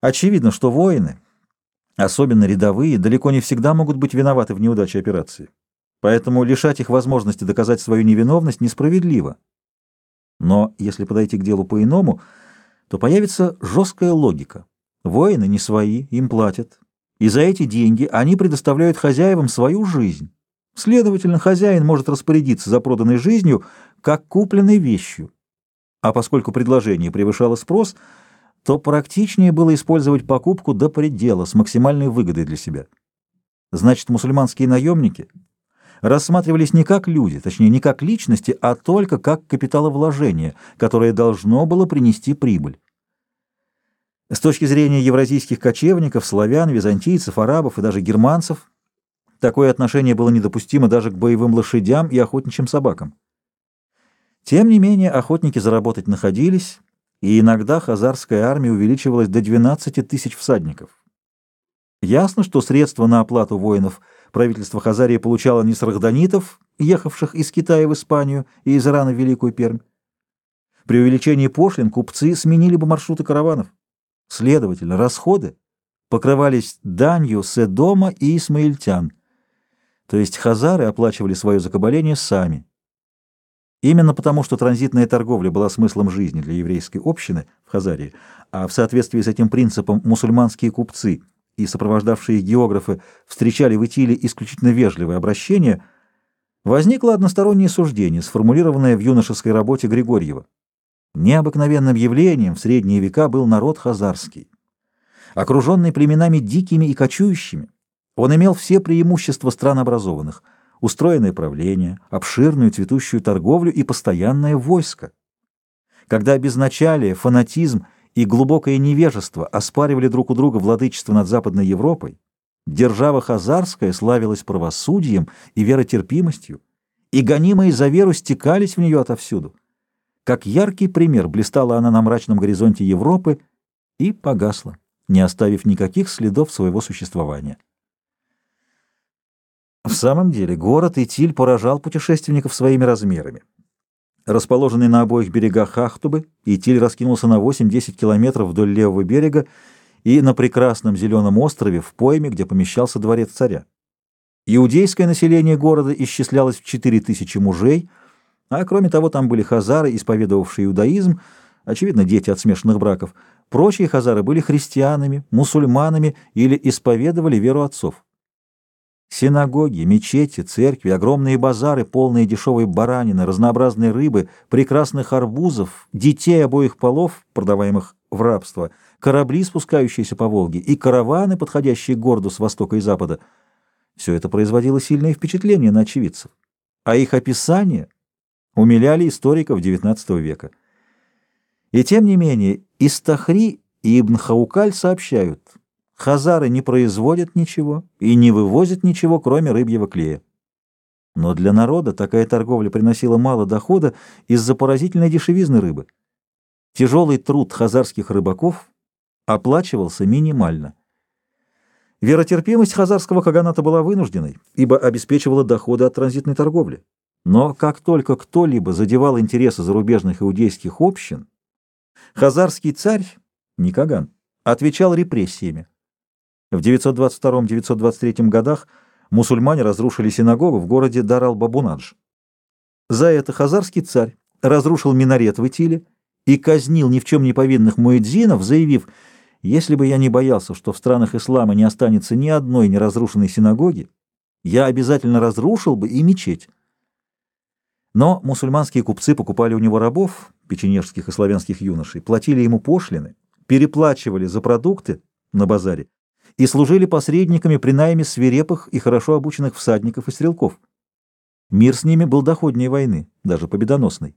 Очевидно, что воины, особенно рядовые, далеко не всегда могут быть виноваты в неудаче операции. Поэтому лишать их возможности доказать свою невиновность несправедливо. Но если подойти к делу по-иному, то появится жесткая логика. Воины не свои, им платят. И за эти деньги они предоставляют хозяевам свою жизнь. Следовательно, хозяин может распорядиться за проданной жизнью, как купленной вещью. А поскольку предложение превышало спрос, то практичнее было использовать покупку до предела с максимальной выгодой для себя. Значит, мусульманские наемники рассматривались не как люди, точнее, не как личности, а только как капиталовложение, которое должно было принести прибыль. С точки зрения евразийских кочевников, славян, византийцев, арабов и даже германцев, Такое отношение было недопустимо даже к боевым лошадям и охотничьим собакам. Тем не менее, охотники заработать находились, и иногда хазарская армия увеличивалась до 12 тысяч всадников. Ясно, что средства на оплату воинов правительство Хазарии получало не с рахданитов, ехавших из Китая в Испанию и из Ирана в Великую Пермь. При увеличении пошлин купцы сменили бы маршруты караванов. Следовательно, расходы покрывались данью Седома и Исмаильтян – то есть хазары оплачивали свое закабаление сами. Именно потому, что транзитная торговля была смыслом жизни для еврейской общины в Хазарии, а в соответствии с этим принципом мусульманские купцы и сопровождавшие географы встречали в Итиле исключительно вежливое обращение, возникло одностороннее суждение, сформулированное в юношеской работе Григорьева. Необыкновенным явлением в средние века был народ хазарский, окруженный племенами дикими и кочующими, он имел все преимущества стран образованных – устроенное правление, обширную цветущую торговлю и постоянное войско. Когда безначалие, фанатизм и глубокое невежество оспаривали друг у друга владычество над Западной Европой, держава Хазарская славилась правосудием и веротерпимостью, и гонимые за веру стекались в нее отовсюду. Как яркий пример блистала она на мрачном горизонте Европы и погасла, не оставив никаких следов своего существования. В самом деле, город Итиль поражал путешественников своими размерами. Расположенный на обоих берегах Хахтубы, Итиль раскинулся на 8-10 километров вдоль левого берега и на прекрасном зеленом острове в пойме, где помещался дворец царя. Иудейское население города исчислялось в 4000 мужей, а кроме того там были хазары, исповедовавшие иудаизм, очевидно, дети от смешанных браков. Прочие хазары были христианами, мусульманами или исповедовали веру отцов. Синагоги, мечети, церкви, огромные базары, полные дешевой баранины, разнообразной рыбы, прекрасных арбузов, детей обоих полов, продаваемых в рабство, корабли, спускающиеся по Волге, и караваны, подходящие к городу с востока и запада. Все это производило сильное впечатление на очевидцев, а их описания умиляли историков XIX века. И тем не менее, Истахри и Ибн Хаукаль сообщают – Хазары не производят ничего и не вывозят ничего, кроме рыбьего клея. Но для народа такая торговля приносила мало дохода из-за поразительной дешевизны рыбы. Тяжелый труд хазарских рыбаков оплачивался минимально. Веротерпимость хазарского каганата была вынужденной, ибо обеспечивала доходы от транзитной торговли. Но как только кто-либо задевал интересы зарубежных иудейских общин, хазарский царь, Никаган, отвечал репрессиями. В 922-923 годах мусульмане разрушили синагогу в городе Дарал-Бабунадж. За это хазарский царь разрушил минарет в Итиле и казнил ни в чем не повинных муэдзинов, заявив, «Если бы я не боялся, что в странах ислама не останется ни одной неразрушенной синагоги, я обязательно разрушил бы и мечеть». Но мусульманские купцы покупали у него рабов, печенежских и славянских юношей, платили ему пошлины, переплачивали за продукты на базаре и служили посредниками при найме свирепых и хорошо обученных всадников и стрелков. Мир с ними был доходнее войны, даже победоносный.